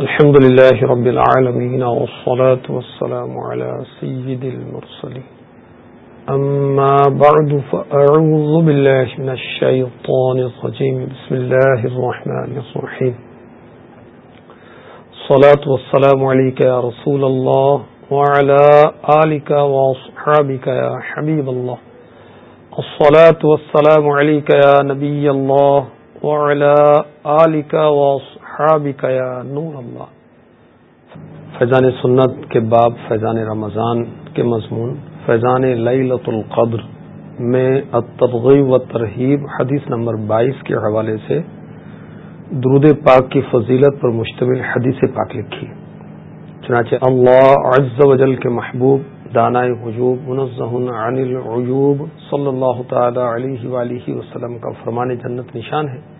الحمد لله رب العالمين والصلاة والسلام على سيد المرسلين. أما بعد، فأعوذ بالله من الشيطان الرجيم. بسم الله الرحمن الرحيم. الصلاة والسلام عليك يا رسول الله وعلى آلك وأصحابك يا حبيب الله. الصلاة والسلام عليك يا نبي الله وعلى آلك وأصحابك يا نور الله فیضان سنت کے باب فیضان رمضان کے مضمون، فیضان لیلت القدر میں الترغیب و ترہیب حدیث نمبر بائیس کے حوالے سے درود پاک کی فضیلت پر مشتمل حدیث پاک لکھی۔ چنانچہ اللہ عز و جل کے محبوب، دانائے حجوب منزہ عن العیوب صلی اللہ تعالی علیہ وآلہ وسلم کا فرمان جنت نشان ہے۔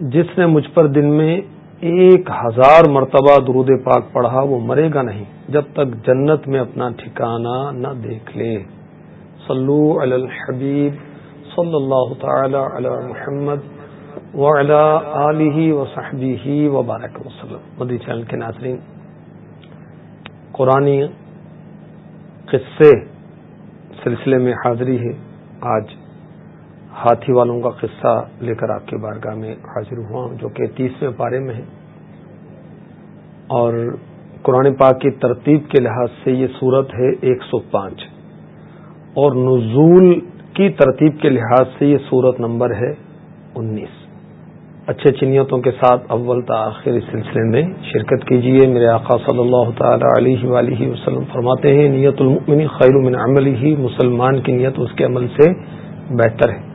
جس نے مجھ پر دن میں ایک ہزار مرتبہ درود پاک پڑھا، وہ مرے گا نہیں جب تک جنت میں اپنا ٹھکانہ نہ دیکھ لے۔ صلو علی الحبیب صلی اللہ تعالی علی محمد وعلی آلہ وصحبہ وبارک وسلم۔ مدی چینل کے ناظرین قرآن قصے سلسلے میں حاضری ہے۔ آج ہاتھی والوں کا قصہ لے کر آپ کے بارگاہ میں حاضر ہوا ہوں، جو کہ تیسویں پارے میں ہے۔ اور قرآن پاک کی ترتیب کے لحاظ سے یہ صورت ہے ایک سو پانچ۔ اور نزول کی ترتیب کے لحاظ سے یہ صورت نمبر ہے انیس۔ اچھے چنیتوں کے ساتھ اول تاخیر اس سلسلے میں شرکت کیجیے۔ میرے آقا صلی اللہ تعالی علیہ وآلہ وسلم فرماتے ہیں، نیت المؤمن خیر من عمل ہی مسلمان کی نیت اس کے عمل سے بہتر ہے۔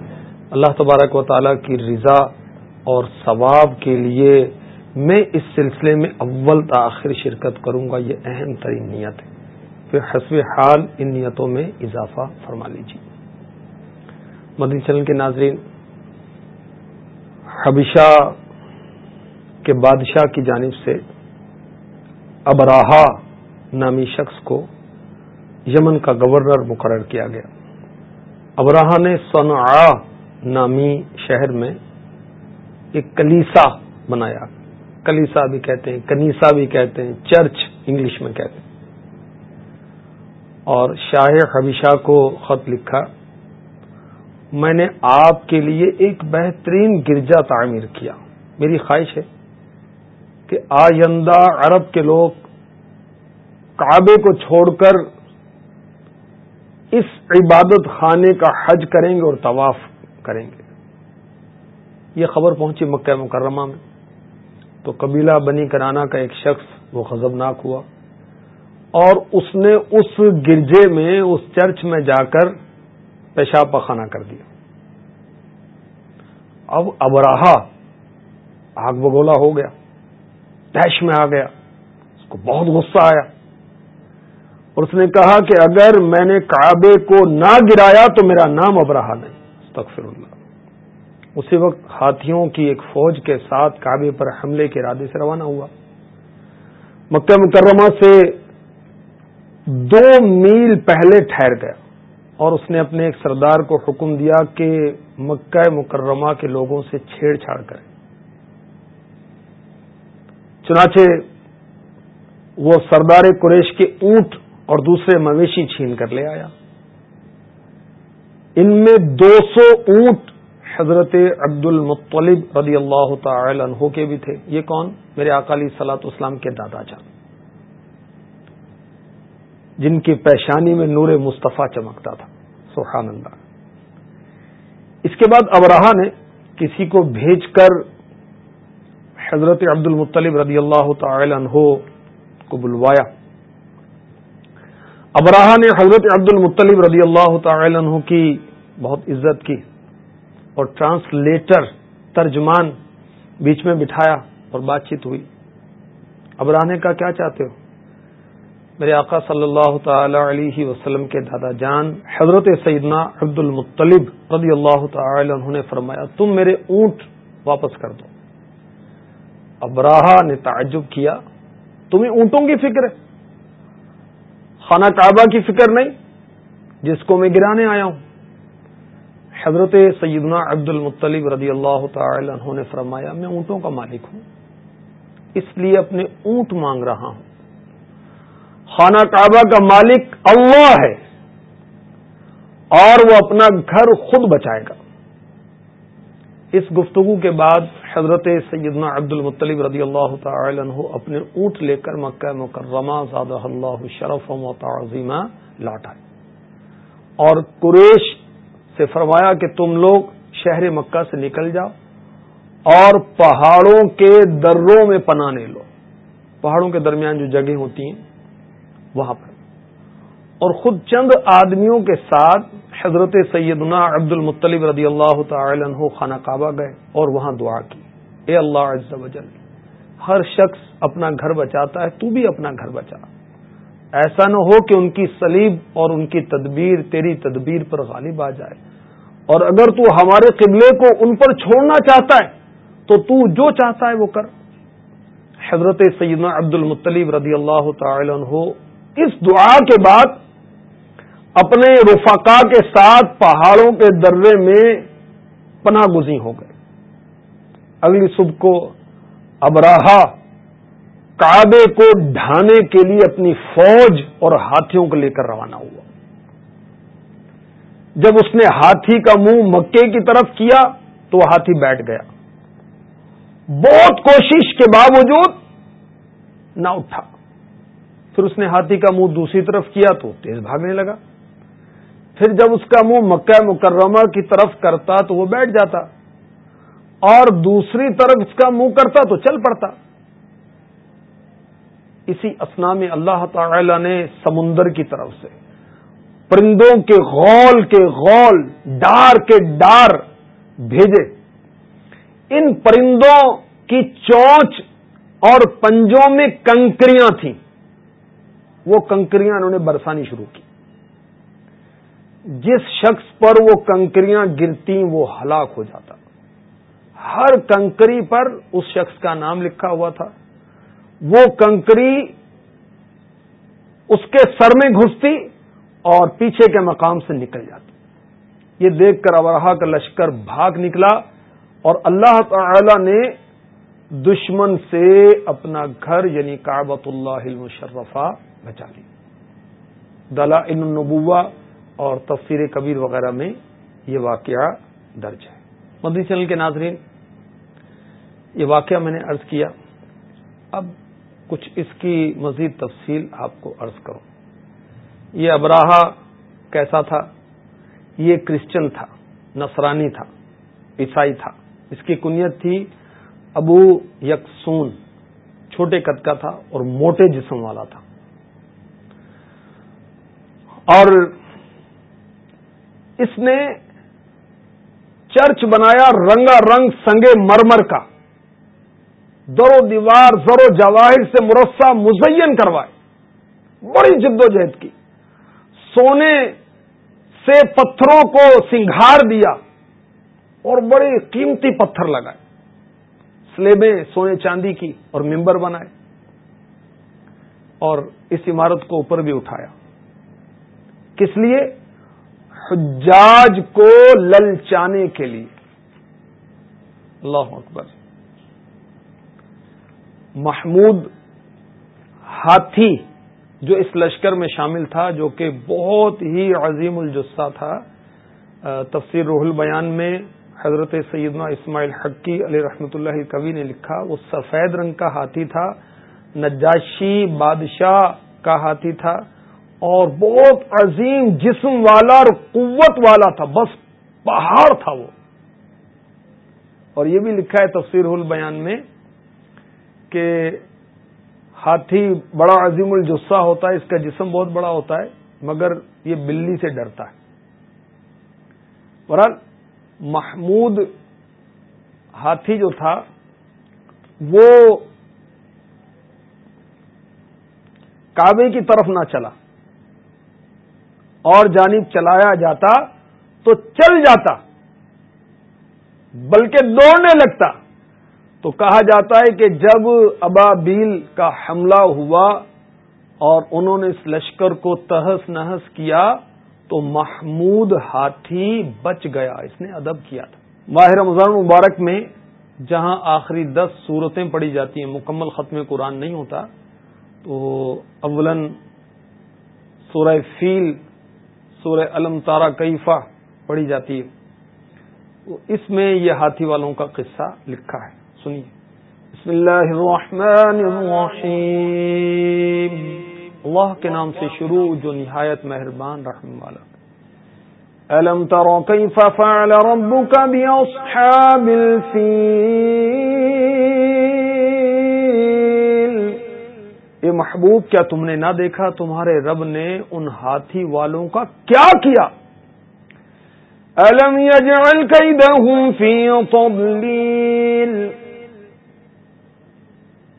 اللہ تبارک و تعالیٰ کی رضا اور ثواب کے لیے میں اس سلسلے میں اول تاخیر شرکت کروں گا، یہ اہم ترین نیت ہے۔ پھر حسب حال ان نیتوں میں اضافہ فرما لیجیے۔ مدنی چلن کے ناظرین، حبشہ کے بادشاہ کی جانب سے ابراہا نامی شخص کو یمن کا گورنر مقرر کیا گیا۔ ابراہ نے صنعا نامی شہر میں ایک کلیسا بنایا۔ کلیسا بھی کہتے ہیں، کنیسا بھی کہتے ہیں، چرچ انگلش میں کہتے ہیں۔ اور شاہ حبیشہ کو خط لکھا، میں نے آپ کے لیے ایک بہترین گرجا تعمیر کیا۔ میری خواہش ہے کہ آئندہ عرب کے لوگ کعبے کو چھوڑ کر اس عبادت خانے کا حج کریں گے اور طواف کریں گے۔ یہ خبر پہنچی مکہ مکرمہ میں۔ تو قبیلہ بنی کرانا کا ایک شخص وہ خزبناک ہوا اور اس نے اس گرجے میں، اس چرچ میں جا کر پیشاب پخانہ کر دیا۔ اب ابراہا آگ بگولا ہو گیا، تیش میں آ گیا، اس کو بہت غصہ آیا۔ اور اس نے کہا کہ اگر میں نے کعبے کو نہ گرایا تو میرا نام ابراہ نہیں۔ استغفر اللہ۔ اسی وقت ہاتھیوں کی ایک فوج کے ساتھ کعبے پر حملے کے ارادے سے روانہ ہوا۔ مکہ مکرمہ سے دو میل پہلے ٹھہر گیا اور اس نے اپنے ایک سردار کو حکم دیا کہ مکہ مکرمہ کے لوگوں سے چھیڑ چھاڑ کرے۔ چنانچہ وہ سردار قریش کے اونٹ اور دوسرے مویشی چھین کر لے آیا۔ ان میں دو سو اونٹ حضرت عبد المطلب رضی اللہ تعالی عنہ کے بھی تھے۔ یہ کون؟ میرے اکالی سلاط اسلام کے دادا جان۔ جن کی پیشانی میں نور مصطفیٰ چمکتا تھا۔ سبحان اللہ۔ اس کے بعد ابراہ نے کسی کو بھیج کر حضرت عبد المطلب رضی اللہ تعالی عنہ کو بلوایا۔ ابراہ نے حضرت عبد المطلب رضی اللہ تعالی عنہ کی بہت عزت کی اور ٹرانسلیٹر ترجمان بیچ میں بٹھایا اور بات چیت ہوئی۔ اب رہنے کا کیا چاہتے ہو؟ میرے آقا صلی اللہ تعالی علیہ وسلم کے دادا جان حضرت سیدنا عبد المطلب رضی اللہ تعالی عنہ نے فرمایا، تم میرے اونٹ واپس کر دو۔ ابراہ نے تعجب کیا، تمہیں اونٹوں کی فکر ہے؟ خانہ کعبہ کی فکر نہیں، جس کو میں گرانے آیا ہوں۔ حضرت سیدنا عبد المطلب رضی اللہ تعالی عنہ نے فرمایا، میں اونٹوں کا مالک ہوں، اس لیے اپنے اونٹ مانگ رہا ہوں۔ خانہ کعبہ کا مالک اللہ ہے اور وہ اپنا گھر خود بچائے گا۔ اس گفتگو کے بعد حضرت سیدنا عبد المطلب رضی اللہ تعالی عنہ اپنے اونٹ لے کر مکہ مکرمہ زادہ اللہ شرف و تعظیمہ لوٹ آئے۔ اور قریش سے فرمایا کہ تم لوگ شہر مکہ سے نکل جاؤ اور پہاڑوں کے دروں میں پناہ لے لو۔ پہاڑوں کے درمیان جو جگہیں ہوتی ہیں، وہاں پر۔ اور خود چند آدمیوں کے ساتھ حضرت سیدنا عبد المطلب رضی اللہ تعالی عنہ خانہ کعبہ گئے اور وہاں دعا کی۔ اے اللہ عز و جل، ہر شخص اپنا گھر بچاتا ہے، تو بھی اپنا گھر بچا۔ ایسا نہ ہو کہ ان کی سلیب اور ان کی تدبیر تیری تدبیر پر غالب آ جائے۔ اور اگر تو ہمارے قبلے کو ان پر چھوڑنا چاہتا ہے، تو تو جو چاہتا ہے وہ کر۔ حضرت سیدنا عبد المطلیب رضی اللہ تعالی عنہ اس دعا کے بعد اپنے رفقا کے ساتھ پہاڑوں کے درے میں پناہ گزی ہو گئے۔ اگلی صبح کو ابراہا کعبے کو ڈھانے کے لیے اپنی فوج اور ہاتھیوں کو لے کر روانہ ہوا۔ جب اس نے ہاتھی کا منہ مکے کی طرف کیا تو وہ ہاتھی بیٹھ گیا۔ بہت کوشش کے باوجود نہ اٹھا۔ پھر اس نے ہاتھی کا منہ دوسری طرف کیا تو تیز بھاگنے لگا۔ پھر جب اس کا منہ مکہ مکرمہ کی طرف کرتا تو وہ بیٹھ جاتا اور دوسری طرف اس کا منہ کرتا تو چل پڑتا۔ اسی اسنا میں اللہ تعالی نے سمندر کی طرف سے پرندوں کے غول کے غول، ڈار کے ڈار بھیجے۔ ان پرندوں کی چونچ اور پنجوں میں کنکریاں تھیں۔ وہ کنکریاں انہوں نے برسانی شروع کی۔ جس شخص پر وہ کنکریاں گرتی وہ ہلاک ہو جاتا۔ ہر کنکری پر اس شخص کا نام لکھا ہوا تھا۔ وہ کنکری اس کے سر میں گھستی اور پیچھے کے مقام سے نکل جاتی۔ یہ دیکھ کر ابراہ کا لشکر بھاگ نکلا اور اللہ تعالی نے دشمن سے اپنا گھر یعنی کابت اللہ المشرفہ بچا لی دلا النبوا اور تفسیر کبیر وغیرہ میں یہ واقعہ درج ہے۔ مدنی چینل کے ناظرین، یہ واقعہ میں نے ارض کیا۔ اب کچھ اس کی مزید تفصیل آپ کو ارض کروں۔ یہ ابراہ کیسا تھا؟ یہ کرسچن تھا، نصرانی تھا، عیسائی تھا۔ اس کی کنیت تھی ابو یکسون، چھوٹے قد کا تھا اور موٹے جسم والا تھا۔ اور اس نے چرچ بنایا رنگا رنگ سنگے مرمر کا۔ دور و دیوار زر و جواہر سے مرسا مزین کروائے۔ بڑی جد و جہد کی۔ سونے سے پتھروں کو سنگھار دیا اور بڑے قیمتی پتھر لگائے۔ سلیبیں سونے چاندی کی اور ممبر بنائے۔ اور اس عمارت کو اوپر بھی اٹھایا۔ کس لیے؟ حجاج کو للچانے کے لیے۔ اللہ اکبر۔ محمود ہاتھی جو اس لشکر میں شامل تھا، جو کہ بہت ہی عظیم الجسہ تھا تفسیر روح البیان میں حضرت سیدنا اسماعیل حقی علیہ رحمۃ اللہ کبھی نے لکھا، وہ سفید رنگ کا ہاتھی تھا، نجاشی بادشاہ کا ہاتھی تھا۔ اور بہت عظیم جسم والا اور قوت والا تھا، بس پہاڑ تھا وہ۔ اور یہ بھی لکھا ہے تفسیر البیان میں کہ ہاتھی بڑا عظیم الجسہ ہوتا ہے، اس کا جسم بہت بڑا ہوتا ہے، مگر یہ بلی سے ڈرتا ہے۔ برحال محمود ہاتھی جو تھا، وہ کعبے کی طرف نہ چلا۔ اور جانب چلایا جاتا تو چل جاتا، بلکہ دوڑنے لگتا۔ تو کہا جاتا ہے کہ جب ابابیل کا حملہ ہوا اور انہوں نے اس لشکر کو تہس نہس کیا، تو محمود ہاتھی بچ گیا۔ اس نے ادب کیا تھا۔ ماہر رمضان مبارک میں جہاں آخری دس صورتیں پڑھی جاتی ہیں، مکمل ختم قرآن نہیں ہوتا، تو اولن سورہ فیل سورہ علم تارا کیفا پڑھی جاتی ہے۔ اس میں یہ ہاتھی والوں کا قصہ لکھا ہے۔ سنیے۔ بسم اللہ الرحمن الرحیم۔ اللہ کے نام سے شروع جو نہایت مہربان رحم والا۔ ألم تر كيف فعل ربك بأصحاب الفيل اے محبوب، کیا تم نے نہ دیکھا تمہارے رب نے ان ہاتھی والوں کا کیا کیا؟ الم يجعل كيدهم في تضليل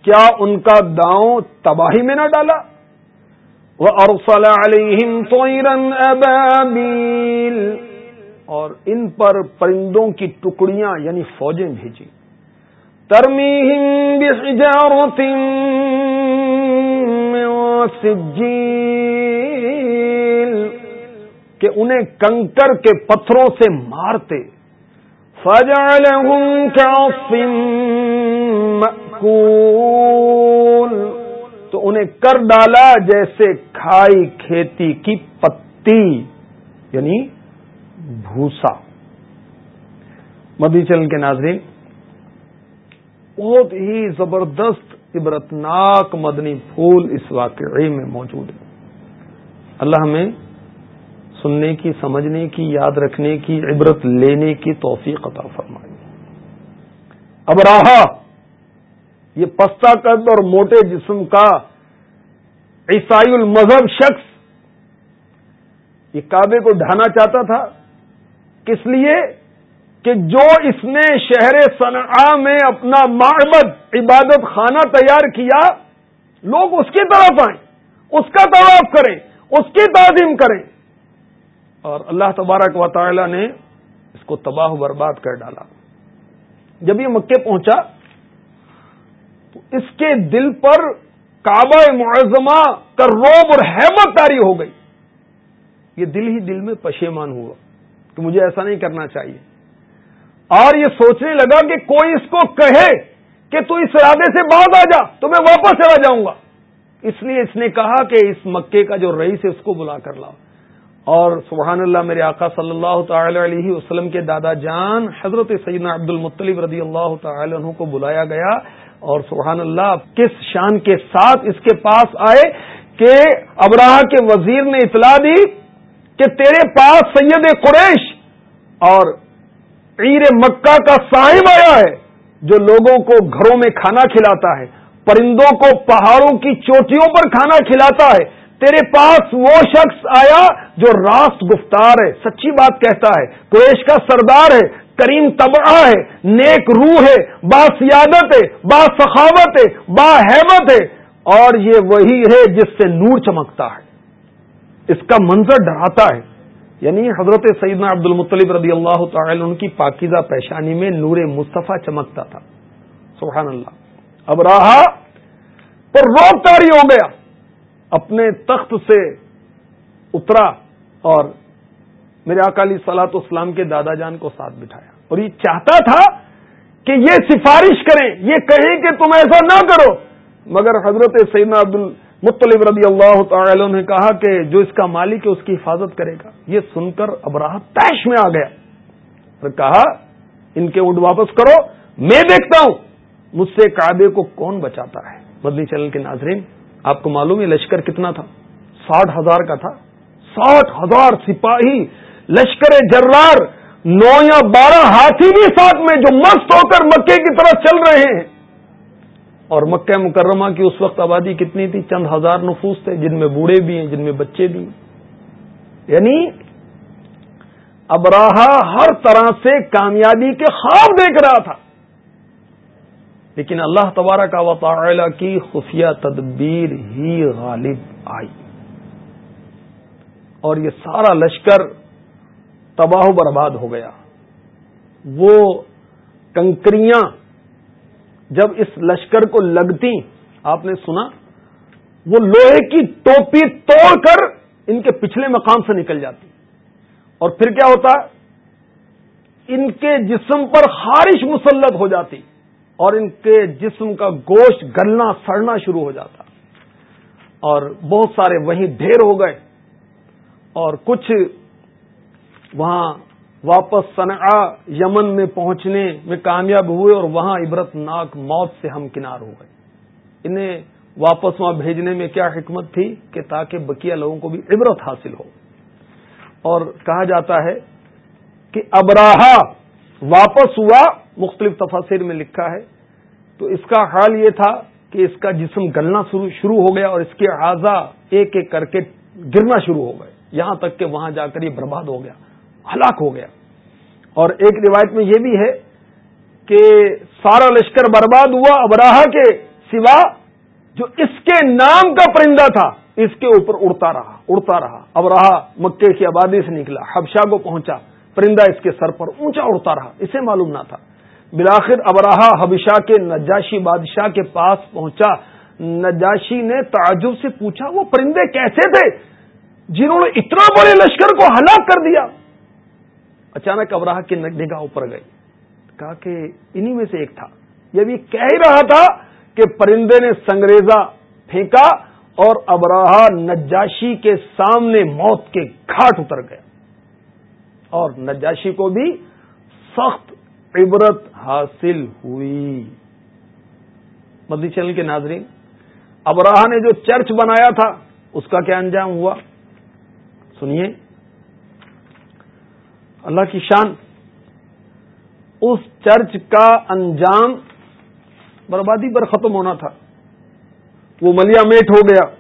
کیا ان کا داؤں تباہی میں نہ ڈالا؟ وَأَرْسَلَ عَلَيْهِمْ طَيْرًا أَبَابِيلَ۔ اور ان پر پرندوں کی ٹکڑیاں یعنی فوجیں بھیجی ترمیہم بحجارت سجیل کہ انہیں کنکر کے پتھروں سے مارتے۔ فَجَعَلَهُمْ كَعَصٍ مَأْكُولٍ۔ تو انہیں کر ڈالا جیسے کھائی کھیتی کی پتی یعنی بھوسا۔ مدی چلن کے ناظرین، بہت ہی زبردست عبرتناک مدنی پھول اس واقعے میں موجود ہے اللہ ہمیں سننے کی، سمجھنے کی، یاد رکھنے کی، عبرت لینے کی توفیق عطا فرمائی اب راہا، یہ پستہ قد اور موٹے جسم کا عیسائی المذہب شخص یہ کعبے کو ڈھانا چاہتا تھا، کس لیے؟ کہ جو اس نے شہر صنعا میں اپنا معبد، عبادت خانہ تیار کیا، لوگ اس کی طرف آئیں، اس کا طواف کریں، اس کی تعظیم کریں۔ اور اللہ تبارک و تعالی نے اس کو تباہ برباد کر ڈالا۔ جب یہ مکے پہنچا، تو اس کے دل پر کعبہ معظمہ کا روب اور حیمت تاری ہو گئی۔ یہ دل ہی دل میں پشیمان ہوا کہ مجھے ایسا نہیں کرنا چاہیے۔ اور یہ سوچنے لگا کہ کوئی اس کو کہے کہ تو اس ارادے سے بعد آ جا، تو میں واپس چلا جاؤں گا۔ اس لیے اس نے کہا کہ اس مکے کا جو رئیس ہے اس کو بلا کر لاؤ۔ اور سبحان اللہ، میرے آقا صلی اللہ تعالی علیہ وسلم کے دادا جان حضرت سیدنا عبد المطلب رضی اللہ تعالی عنہ کو بلایا گیا۔ اور سبحان اللہ کس شان کے ساتھ اس کے پاس آئے کہ ابراہ کے وزیر نے اطلاع دی کہ تیرے پاس سید قریش اور عیر مکہ کا صاحب آیا ہے، جو لوگوں کو گھروں میں کھانا کھلاتا ہے، پرندوں کو پہاڑوں کی چوٹیوں پر کھانا کھلاتا ہے۔ تیرے پاس وہ شخص آیا جو راست گفتار ہے، سچی بات کہتا ہے۔ قریش کا سردار ہے کریم طبع ہے، نیک روح ہے، با سیادت ہے، با سخاوت ہے، با حیبت ہے۔ اور یہ وہی ہے جس سے نور چمکتا ہے۔ اس کا منظر ڈراتا ہے۔ یعنی حضرت سیدنا عبد المطلب رضی اللہ تعالی ان کی پاکیزہ پیشانی میں نور مصطفیٰ چمکتا تھا۔ سبحان اللہ۔ اب راہ پر روک تاری ہو گیا۔ اپنے تخت سے اترا اور میرے اکالی سلاط اسلام کے دادا جان کو ساتھ بٹھایا۔ اور یہ چاہتا تھا کہ یہ سفارش کریں، یہ کہیں کہ تم ایسا نہ کرو۔ مگر حضرت سیدنا عبد المطلب رضی اللہ تعالی نے کہا کہ جو اس کا مالک ہے اس کی حفاظت کرے گا۔ یہ سن کر ابراہ تیش میں آ گیا۔ اور کہا، ان کے اونٹ واپس کرو، میں دیکھتا ہوں مجھ سے کعبے کو کون بچاتا ہے۔ مدنی چینل کے ناظرین، آپ کو معلوم ہے لشکر کتنا تھا؟ ساٹھ ہزار کا تھا۔ ساٹھ ہزار سپاہی، لشکر جرار، نو یا بارہ ہاتھی بھی ساتھ میں جو مست ہو کر مکے کی طرف چل رہے ہیں۔ اور مکہ مکرمہ کی اس وقت آبادی کتنی تھی؟ چند ہزار نفوس تھے، جن میں بوڑھے بھی ہیں، جن میں بچے بھی ہیں۔ یعنی ابراہ ہر طرح سے کامیابی کے خواب دیکھ رہا تھا۔ لیکن اللہ تبارہ کا وطلا کی خفیہ تدبیر ہی غالب آئی۔ اور یہ سارا لشکر تباہ و برباد ہو گیا۔ وہ کنکریاں جب اس لشکر کو لگتی، آپ نے سنا، وہ لوہے کی ٹوپی توڑ کر ان کے پچھلے مقام سے نکل جاتی۔ اور پھر کیا ہوتا؟ ان کے جسم پر خارش مسلط ہو جاتی اور ان کے جسم کا گوشت گلنا، سڑنا شروع ہو جاتا۔ اور بہت سارے وہیں ڈھیر ہو گئے۔ اور کچھ وہاں واپس صنع یمن میں پہنچنے میں کامیاب ہوئے اور وہاں عبرت ناک موت سے ہم کنار ہو گئے۔ انہیں واپس وہاں بھیجنے میں کیا حکمت تھی کہ تاکہ بکیا لوگوں کو بھی عبرت حاصل ہو؟ اور کہا جاتا ہے کہ ابراہا واپس ہوا، مختلف تفاصر میں لکھا ہے۔ تو اس کا حال یہ تھا کہ اس کا جسم گلنا شروع ہو گیا اور اس کے اعضا ایک ایک کر کے گرنا شروع ہو گئے۔ یہاں تک کہ وہاں جا کر یہ برباد ہو گیا۔ ہلاک ہو گیا۔ اور ایک روایت میں یہ بھی ہے کہ سارا لشکر برباد ہوا ابراہ کے سوا جو اس کے نام کا پرندہ تھا، اس کے اوپر اڑتا رہا اڑتا رہا۔ اب رہا مکے کی آبادی سے نکلا، حبشہ کو پہنچا، پرندہ اس کے سر پر اونچا اڑتا رہا، اسے معلوم نہ تھا۔ بلاخر ابراہ حبشہ کے نجاشی بادشاہ کے پاس پہنچا۔ نجاشی نے تعجب سے پوچھا، وہ پرندے کیسے تھے جنہوں نے اتنا بڑے لشکر کو ہلاک کر دیا؟ اچانک ابراہ کی نگاہ اوپر گئی۔ کہا کہ انہی میں سے ایک تھا۔ یہ بھی کہہ ہی رہا تھا کہ پرندے نے سنگریزا پھینکا اور ابراہ نجاشی کے سامنے موت کے گھاٹ اتر گیا اور نجاشی کو بھی سخت عبرت حاصل ہوئی۔ مدی چینل کے ناظرین ابراہ نے جو چرچ بنایا تھا، اس کا کیا انجام ہوا؟ سنیے۔ اللہ کی شان، اس چرچ کا انجام بربادی پر ختم ہونا تھا۔ وہ ملیا میٹ ہو گیا،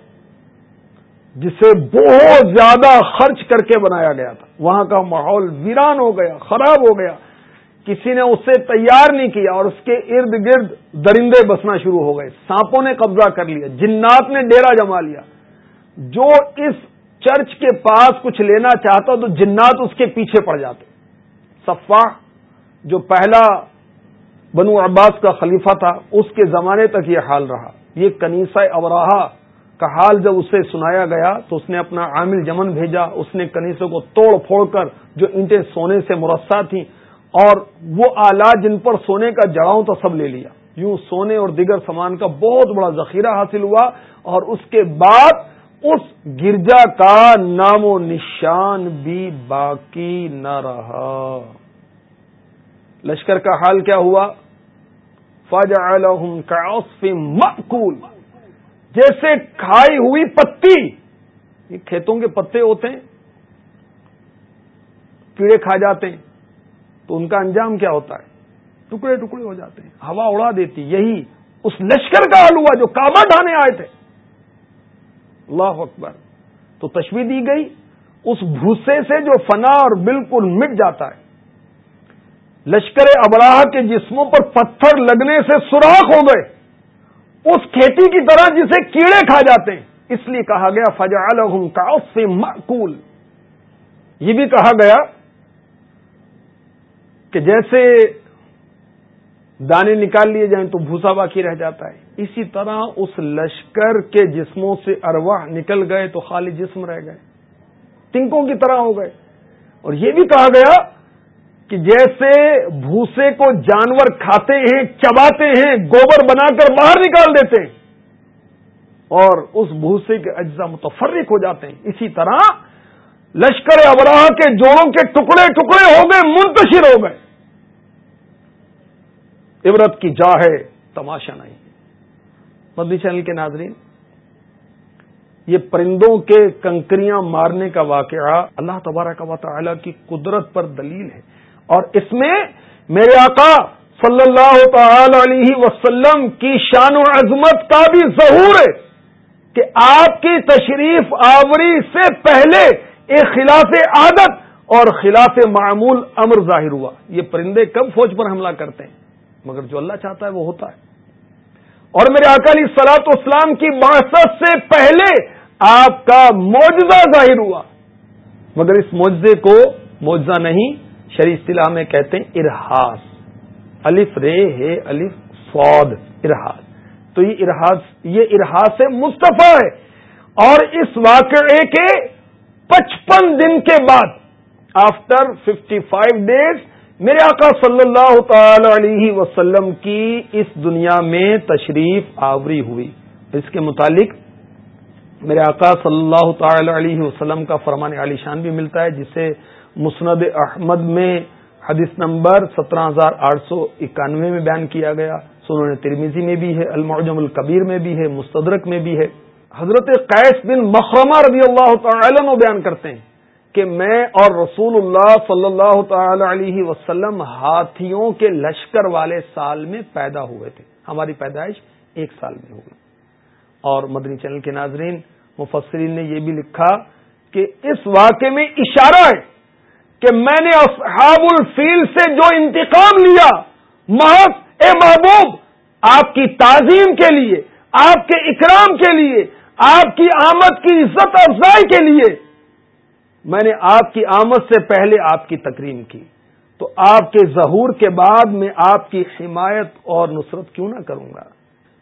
جسے بہت زیادہ خرچ کر کے بنایا گیا تھا۔ وہاں کا ماحول ویران ہو گیا، خراب ہو گیا۔ کسی نے اسے تیار نہیں کیا اور اس کے ارد گرد درندے بسنا شروع ہو گئے۔ سانپوں نے قبضہ کر لیا، جنات نے ڈیرا جما لیا۔ جو اس چرچ کے پاس کچھ لینا چاہتا تو جنات اس کے پیچھے پڑ جاتے صفا جو پہلا بنو عباس کا خلیفہ تھا، اس کے زمانے تک یہ حال رہا۔ یہ کنیسا ابراہ کا حال جب اسے سنایا گیا تو اس نے اپنا عامل جمن بھیجا۔ اس نے کنیسوں کو توڑ پھوڑ کر جو اینٹیں سونے سے مرسا تھیں اور وہ آلات جن پر سونے کا جڑاؤں تو سب لے لیا۔ یوں سونے اور دیگر سامان کا بہت بڑا ذخیرہ حاصل ہوا اور اس کے بعد اس گرجا کا نام و نشان بھی باقی نہ رہا۔ لشکر کا حال کیا ہوا؟ فجعلهم كعصف مأكول جیسے کھائی ہوئی پتی۔ یہ کھیتوں کے پتے ہوتے ہیں، کیڑے کھا جاتے ہیں، تو ان کا انجام کیا ہوتا ہے؟ ٹکڑے ٹکڑے ہو جاتے ہیں، ہوا اڑا دیتی۔ یہی اس لشکر کا حال ہوا جو کعبہ ڈھانے آئے تھے۔ اللہ اکبر۔ تو تشویح دی گئی، اس بھوسے سے جو فنا اور بالکل مٹ جاتا ہے۔ لشکر ابراہ کے جسموں پر پتھر لگنے سے سوراخ ہو گئے۔ اس کھیتی کی طرح جسے کیڑے کھا جاتے ہیں۔ اس لیے کہا گیا فجا الحم کا سے معقول یہ بھی کہا گیا کہ جیسے دانے نکال لیے جائیں تو بھوسا باقی رہ جاتا ہے۔ اسی طرح اس لشکر کے جسموں سے ارواح نکل گئے تو خالی جسم رہ گئے۔ تنکوں کی طرح ہو گئے۔ اور یہ بھی کہا گیا کہ جیسے بھوسے کو جانور کھاتے ہیں، چباتے ہیں، گوبر بنا کر باہر نکال دیتے ہیں، اور اس بھوسے کے اجزا متفرق ہو جاتے ہیں۔ اسی طرح لشکر ابراہ کے جوڑوں کے ٹکڑے ٹکڑے ہو گئے، منتشر ہو گئے۔ عبرت کی جا ہے، تماشا نہیں۔ مدنی چینل کے ناظرین، یہ پرندوں کے کنکریاں مارنے کا واقعہ اللہ تبارک و تعالی کی قدرت پر دلیل ہے۔ اور اس میں میرے آقا صلی اللہ تعالی علیہ وسلم کی شان و عظمت کا بھی ظہور ہے کہ آپ کی تشریف آوری سے پہلے ایک خلاف عادت اور خلاف معمول امر ظاہر ہوا۔ یہ پرندے کب فوج پر حملہ کرتے ہیں؟ مگر جو اللہ چاہتا ہے وہ ہوتا ہے۔ اور میرے اکالی سلاط اسلام کی باسط سے پہلے آپ کا معجزہ ظاہر ہوا۔ مگر اس معجزے کو معجزہ نہیں شری اصطلاح میں کہتے ہیں ارحاس۔ الف رے، ہے، الف فود ارحاس۔ تو یہ ارحاس یہ ارحاس مصطفیٰ ہے۔ اور اس واقعے کے پچپن دن کے بعد آفٹر ففٹی فائیو ڈیز میرے آقا صلی اللہ تعالی علیہ وسلم کی اس دنیا میں تشریف آوری ہوئی۔ اس کے متعلق میرے آقا صلی اللہ تعالی علیہ وسلم کا فرمان علی شان بھی ملتا ہے، جسے مسند احمد میں حدیث نمبر سترہ ہزار آٹھ سو اکانوے میں بیان کیا گیا۔ سنون ترمیزی میں بھی ہے، المعجم الکبیر میں بھی ہے، مستدرک میں بھی ہے۔ حضرت قیس بن مخرمہ رضی اللہ تعالی بیان کرتے ہیں۔ کہ میں اور رسول اللہ صلی اللہ تعالی علیہ وسلم ہاتھیوں کے لشکر والے سال میں پیدا ہوئے تھے۔ ہماری پیدائش ایک سال میں ہوئی اور مدنی چینل کے ناظرین، مفسرین نے یہ بھی لکھا کہ اس واقعے میں اشارہ ہے کہ میں نے اصحاب الفیل سے جو انتقام لیا، محض اے محبوب، آپ کی تعظیم کے لیے، آپ کے اکرام کے لیے، آپ کی آمد کی عزت افزائی کے لیے میں نے آپ کی آمد سے پہلے آپ کی تکریم کی۔ تو آپ کے ظہور کے بعد میں آپ کی حمایت اور نصرت کیوں نہ کروں گا؟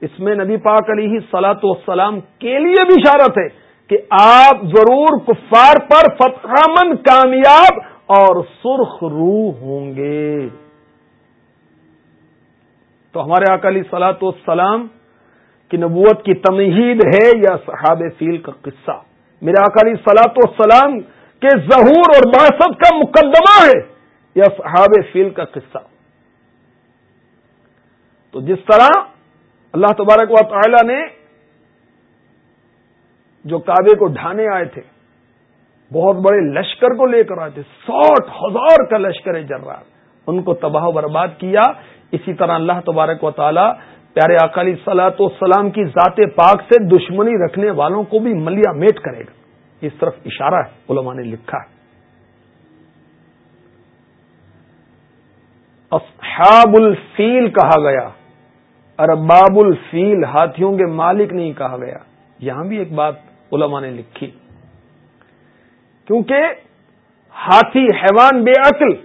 اس میں نبی پاک علیہ سلاۃ والسلام کے لیے بھی اشارت ہے کہ آپ ضرور کفار پر فتح مند، کامیاب اور سرخ روح ہوں گے۔ تو ہمارے اکالی سلاۃ والسلام کی نبوت کی تمہید ہے یا صحاب فیل کا قصہ؟ میرے اکالی سلاط والسلام کہ ظہور اور باسط کا مقدمہ ہے یا صحاب فیل کا قصہ۔ تو جس طرح اللہ تبارک و تعالی نے جو کعبے کو ڈھانے آئے تھے، بہت بڑے لشکر کو لے کر آئے تھے، ساٹھ ہزار کا لشکر جرار ان کو تباہ و برباد کیا۔ اسی طرح اللہ تبارک و تعالی پیارے اکالی سلاط و کی ذات پاک سے دشمنی رکھنے والوں کو بھی ملیا میٹ کرے گا۔ اس طرف اشارہ ہے، علماء نے لکھا ہے۔ اصحاب الفیل کہا گیا ارباب الفیل ہاتھیوں کے مالک نہیں کہا گیا۔ یہاں بھی ایک بات علماء نے لکھی۔ کیونکہ ہاتھی حیوان بے عقل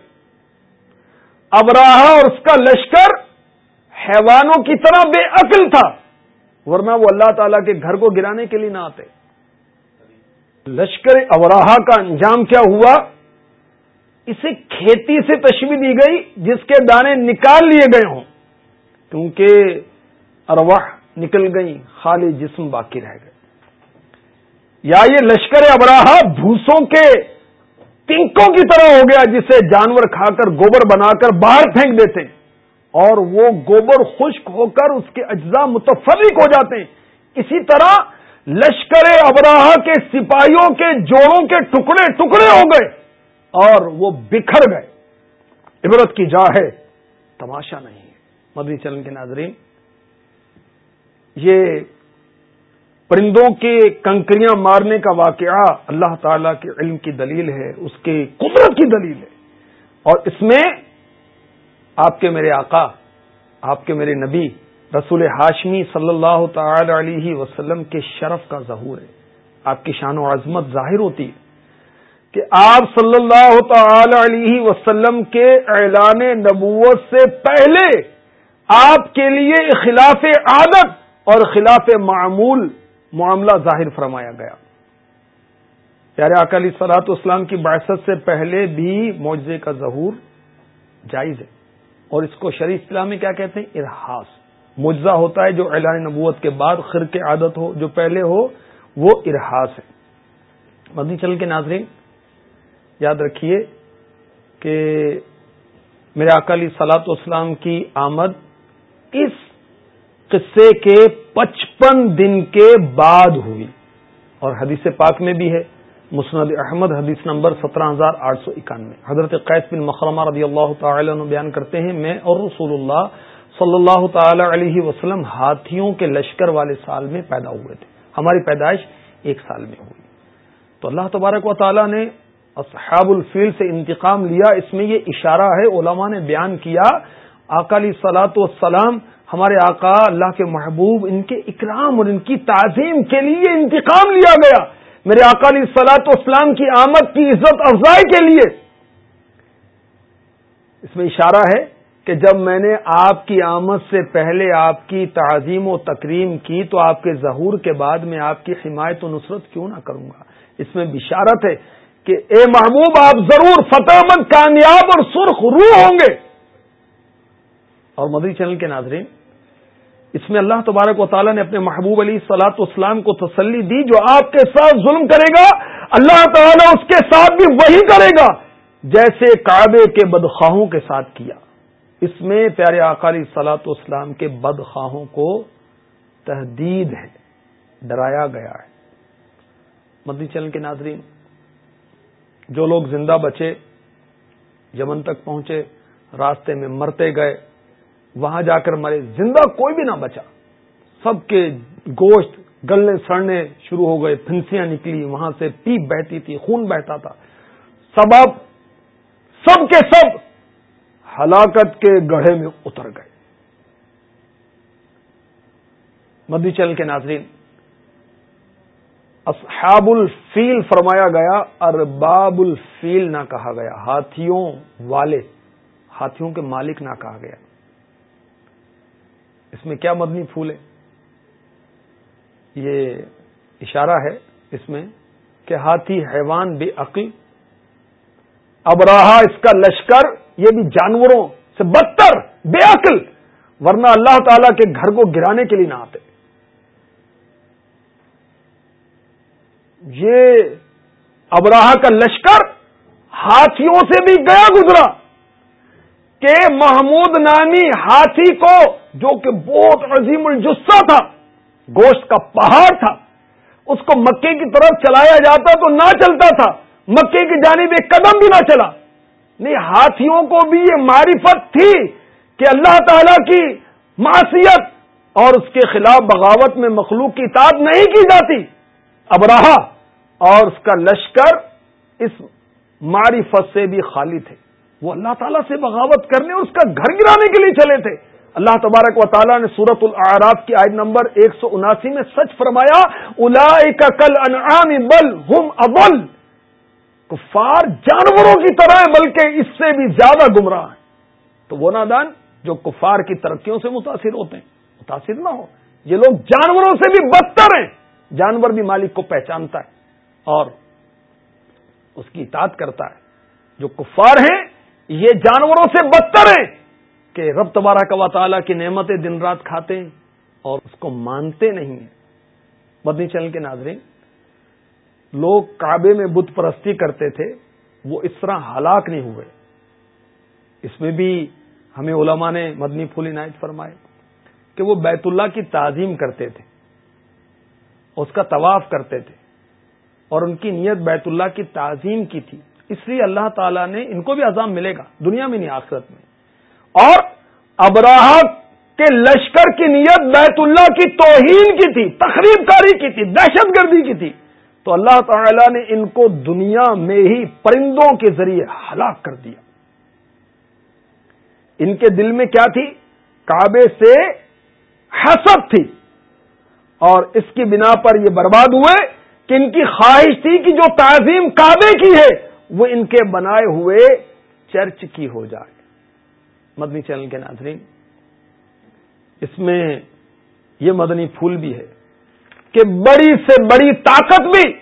ابراہ اور اس کا لشکر حیوانوں کی طرح بے عقل تھا، ورنہ وہ اللہ تعالی کے گھر کو گرانے کے لیے نہ آتے۔ لشکر اوراہا کا انجام کیا ہوا؟ اسے کھیتی سے تشوی دی گئی، جس کے دانے نکال لیے گئے ہوں۔ کیونکہ ارواح نکل گئی خالی جسم باقی رہ گئے۔ یا یہ لشکر ابراہا بھوسوں کے تنکوں کی طرح ہو گیا، جسے جانور کھا کر گوبر بنا کر باہر پھینک دیتے اور وہ گوبر خشک ہو کر اس کے اجزاء متفرق ہو جاتے ہیں۔ اسی طرح لشکر ابراہ کے سپاہیوں کے جوڑوں کے ٹکڑے ٹکڑے ہو گئے اور وہ بکھر گئے۔ عبرت کی جا ہے، تماشا نہیں ہے۔ مدنی چلن کے ناظرین، یہ پرندوں کے کنکریاں مارنے کا واقعہ اللہ تعالی کے علم کی دلیل ہے، اس کے قدرت کی دلیل ہے۔ اور اس میں آپ کے میرے آقا، آپ کے میرے نبی رسول ہاشمی صلی اللہ تعالی علیہ وسلم کے شرف کا ظہور ہے۔ آپ کی شان و عظمت ظاہر ہوتی ہے کہ آپ صلی اللہ تعالی علیہ وسلم کے اعلان نبوت سے پہلے آپ کے لیے خلاف عادت اور خلاف معمول معاملہ ظاہر فرمایا گیا۔ پیارے اکالی سلاط اسلام کی بحثت سے پہلے بھی معجزے کا ظہور جائز ہے۔ اور اس کو شریف اسلام میں کیا کہتے ہیں؟ ارحاس۔ مجزہ ہوتا ہے جو اعلان نبوت کے بعد خر کے عادت ہو، جو پہلے ہو، وہ ارحاس ہے۔ مدنی چل کے ناظرین، یاد رکھیے کہ میرے اکالی سلاط اسلام کی آمد اس قصے کے پچپن دن کے بعد ہوئی۔ اور حدیث پاک میں بھی ہے۔ مسند احمد، حدیث نمبر سترہ ہزار آٹھ سو اکانوے۔ حضرت قیس بن مخرمہ رضی اللہ تعالی عنہ بیان کرتے ہیں، میں اور رسول اللہ صلی اللہ تعالی علیہ وسلم ہاتھیوں کے لشکر والے سال میں پیدا ہوئے تھے۔ ہماری پیدائش ایک سال میں ہوئی۔ تو اللہ تبارک و تعالی نے اصحاب الفیل سے انتقام لیا۔ اس میں یہ اشارہ ہے، علماء نے بیان کیا اکالی سلاط والسلام ہمارے آقا اللہ کے محبوب، ان کے اکرام اور ان کی تعظیم کے لیے انتقام لیا گیا۔ میرے اکالی سلاط اسلام کی آمد کی عزت افزائی کے لیے۔ اس میں اشارہ ہے کہ جب میں نے آپ کی آمد سے پہلے آپ کی تعظیم و تکریم کی تو آپ کے ظہور کے بعد میں آپ کی حمایت و نصرت کیوں نہ کروں گا؟ اس میں بشارت ہے کہ اے محبوب، آپ ضرور فتح مند، کامیاب اور سرخ روح ہوں گے۔ اور مدری چینل کے ناظرین، اس میں اللہ تبارک و تعالیٰ نے اپنے محبوب علی سلاط اسلام کو تسلی دی جو آپ کے ساتھ ظلم کرے گا، اللہ تعالیٰ اس کے ساتھ بھی وہی کرے گا جیسے کعبے کے بدخواہوں کے ساتھ کیا۔ اس میں پیارے اقالی سلاط اسلام کے بدخواہوں کو تحدید ہے، ڈرایا گیا ہے۔ مدنی چینل کے ناظرین، جو لوگ زندہ بچے، یمن تک پہنچے، راستے میں مرتے گئے، وہاں جا کر مرے، زندہ کوئی بھی نہ بچا۔ سب کے گوشت گلنے، سڑنے شروع ہو گئے، پھنسیاں نکلی، وہاں سے پیپ بہتی تھی، خون بہتا تھا۔ سب اب، سب کے سب ہلاکت کے گڑھے میں اتر گئے۔ مدی چل کے ناظرین اصحاب الفیل فرمایا گیا ارباب الفیل نہ کہا گیا، ہاتھیوں والے، ہاتھیوں کے مالک نہ کہا گیا۔ اس میں کیا مدنی پھول ہے؟ یہ اشارہ ہے اس میں کہ ہاتھی حیوان بے عقل، اب رہا اس کا لشکر یہ بھی جانوروں سے بدتر، بے عقل، ورنہ اللہ تعالی کے گھر کو گرانے کے لیے نہ آتے۔ یہ ابراہ کا لشکر ہاتھیوں سے بھی گیا گزرا کہ محمود نامی ہاتھی کو، جو کہ بہت عظیم الجسہ تھا، گوشت کا پہاڑ تھا، اس کو مکے کی طرف چلایا جاتا تو نہ چلتا تھا، مکے کی جانب ایک قدم بھی نہ چلا۔ نہیں، ہاتھیوں کو بھی یہ معرفت تھی کہ اللہ تعالی کی معصیت اور اس کے خلاف بغاوت میں مخلوق کی تعداد نہیں کی جاتی۔ اب رہا اور اس کا لشکر اس معرفت سے بھی خالی تھے۔ وہ اللہ تعالیٰ سے بغاوت کرنے اور اس کا گھر گرانے کے لیے چلے تھے۔ اللہ تبارک و تعالیٰ نے سورت العراف کی آیت نمبر ایک سو اناسی میں سچ فرمایا الا کل انعام بل ہم ابل کفار جانوروں کی طرح ہے بلکہ اس سے بھی زیادہ گمراہ ہیں۔ تو وہ نادان جو کفار کی ترقیوں سے متاثر ہوتے ہیں، متاثر نہ ہو یہ لوگ جانوروں سے بھی بدتر ہیں۔ جانور بھی مالک کو پہچانتا ہے اور اس کی اطاعت کرتا ہے۔ جو کفار ہیں، یہ جانوروں سے بدتر ہیں کہ رب تبارہ کا تعالیٰ کی نعمتیں دن رات کھاتے ہیں اور اس کو مانتے نہیں ہیں۔ مدنی چینل کے ناظرین لوگ کعبے میں بت پرستی کرتے تھے، وہ اس طرح ہلاک نہیں ہوئے۔ اس میں بھی ہمیں علماء نے مدنی پھول عنایت فرمائے کہ وہ بیت اللہ کی تعظیم کرتے تھے، اس کا طواف کرتے تھے اور ان کی نیت بیت اللہ کی تعظیم کی تھی۔ اس لیے اللہ تعالیٰ نے ان کو بھی عذاب ملے گا، دنیا میں نہیں، آخرت میں۔ اور ابراہ کے لشکر کی نیت بیت اللہ کی توہین کی تھی تقریب کاری کی تھی، دہشت گردی کی تھی۔ تو اللہ تعالی نے ان کو دنیا میں ہی پرندوں کے ذریعے ہلاک کر دیا۔ ان کے دل میں کیا تھی؟ کعبے سے حسد تھی۔ اور اس کی بنا پر یہ برباد ہوئے کہ ان کی خواہش تھی کہ جو تعظیم کعبے کی ہے، وہ ان کے بنائے ہوئے چرچ کی ہو جائے۔ مدنی چینل کے ناظرین، اس میں یہ مدنی پھول بھی ہے۔ کہ بڑی سے بڑی طاقت بھی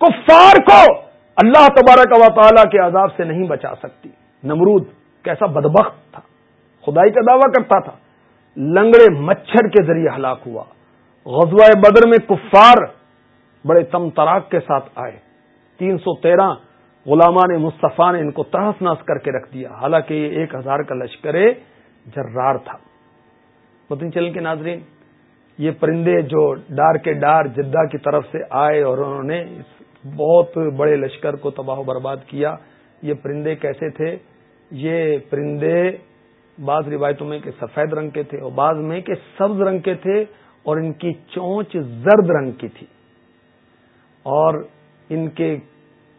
کفار کو اللہ تبارک و تعالی کے عذاب سے نہیں بچا سکتی۔ نمرود کیسا بدبخت تھا۔ خدائی کا دعویٰ کرتا تھا۔ لنگڑے مچھر کے ذریعے ہلاک ہوا۔ غزوہ بدر میں کفار بڑے تم تراک کے ساتھ آئے۔ تین سو تیرہ غلامان مصطفیٰ نے ان کو تحس نس کر کے رکھ دیا۔ حالانکہ یہ ایک ہزار کا لشکر جرار تھا۔ مدن چل کے ناظرین یہ پرندے جو ڈار کے ڈار جدہ کی طرف سے آئے اور انہوں نے اس بہت بڑے لشکر کو تباہ و برباد کیا، یہ پرندے کیسے تھے؟ یہ پرندے بعض روایتوں میں کہ سفید رنگ کے تھے اور بعض میں کہ سبز رنگ کے تھے اور ان کی چونچ زرد رنگ کی تھی۔ اور ان کے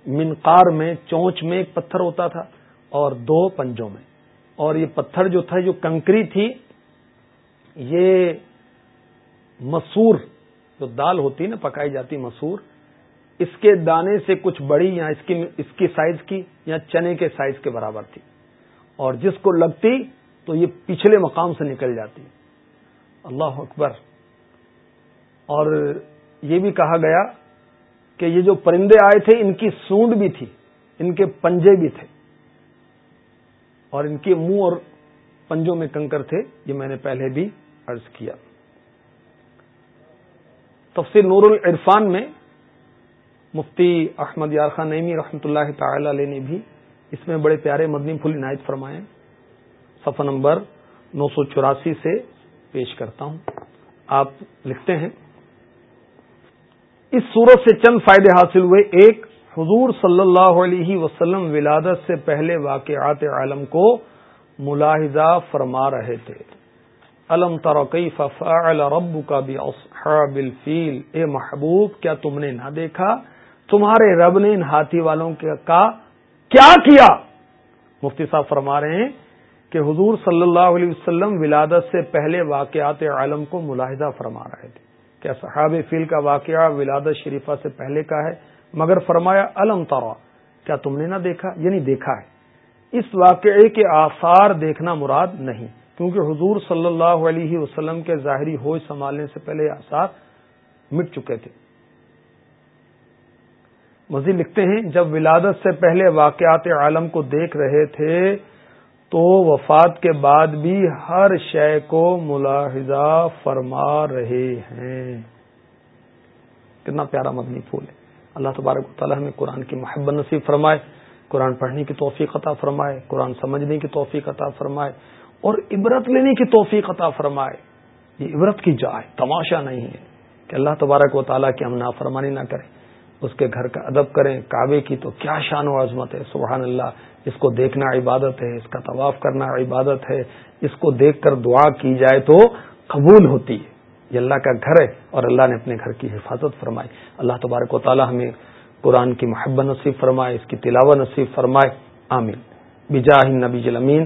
منقار میں چونچ میں ایک پتھر ہوتا تھا اور دو پنجوں میں۔ اور یہ پتھر جو تھا جو کنکری تھی، یہ مسور جو دال ہوتی نا، پکائی جاتی مسور، اس کے دانے سے کچھ بڑی یا اس کی اس کی سائز کی یا چنے کے سائز کے برابر تھی۔ اور جس کو لگتی تو یہ پچھلے مقام سے نکل جاتی۔ اللہ اکبر۔ اور یہ بھی کہا گیا کہ یہ جو پرندے آئے تھے، ان کی سونڈ بھی تھی، ان کے پنجے بھی تھے۔ اور ان کے منہ اور پنجوں میں کنکر تھے، یہ میں نے پہلے بھی عرض کیا۔ تفسیر نور العرفان میں مفتی احمد یار خان نعمی رحمۃ اللہ تعالی علیہ نے بھی اس میں بڑے پیارے مدنی پھول عنایت فرمائے صفحہ نمبر نو سو چوراسی سے پیش کرتا ہوں۔ آپ لکھتے ہیں۔ اس صورت سے چند فائدے حاصل ہوئے۔ ایک، حضور صلی اللہ علیہ وسلم ولادت سے پہلے واقعات عالم کو ملاحظہ فرما رہے تھے۔ علم ترقی ففعل رب کا بھی الفیل؟ اے محبوب، کیا تم نے نہ دیکھا؟ تمہارے رب نے ان ہاتھی والوں کا کیا کیا؟ مفتی صاحب فرما رہے ہیں کہ حضور صلی اللہ علیہ وسلم ولادت سے پہلے واقعات عالم کو ملاحظہ فرما رہے تھے۔ کیا صحاب فیل کا واقعہ ولادت شریفہ سے پہلے کا ہے؟ مگر فرمایا علم تارا کیا تم نے نہ دیکھا؟ یعنی دیکھا ہے۔ اس واقعے کے آثار دیکھنا مراد نہیں۔ کیونکہ حضور صلی اللہ علیہ وسلم کے ظاہری ہوش سنبھالنے سے پہلے آثار مٹ چکے تھے۔ مزید لکھتے ہیں، جب ولادت سے پہلے واقعات عالم کو دیکھ رہے تھے تو وفات کے بعد بھی ہر شے کو ملاحظہ فرما رہے ہیں۔ کتنا پیارا مدنی پھول ہے۔ اللہ تبارک و تعالیٰ ہمیں قرآن کی محبت نصیب فرمائے، قرآن پڑھنے کی توفیق عطا فرمائے، قرآن سمجھنے کی توفیق عطا فرمائے۔ اور عبرت لینے کی توفیق عطا فرمائے۔ یہ عبرت کی جائے، تماشا نہیں ہے کہ اللہ تبارک و تعالیٰ کی ہم نافرمانی نہ کریں، اس کے گھر کا ادب کریں، کعبے کی تو کیا شان و عظمت ہے، سبحان اللہ، اس کو دیکھنا عبادت ہے، اس کا طواف کرنا عبادت ہے، اس کو دیکھ کر دعا کی جائے تو قبول ہوتی ہے۔ یہ اللہ کا گھر ہے اور اللہ نے اپنے گھر کی حفاظت فرمائی۔ اللہ تبارک و تعالی ہمیں قرآن کی محبت نصیب فرمائے، اس کی تلاوت نصیب فرمائے۔ آمین۔ بجاہ نبی جلمین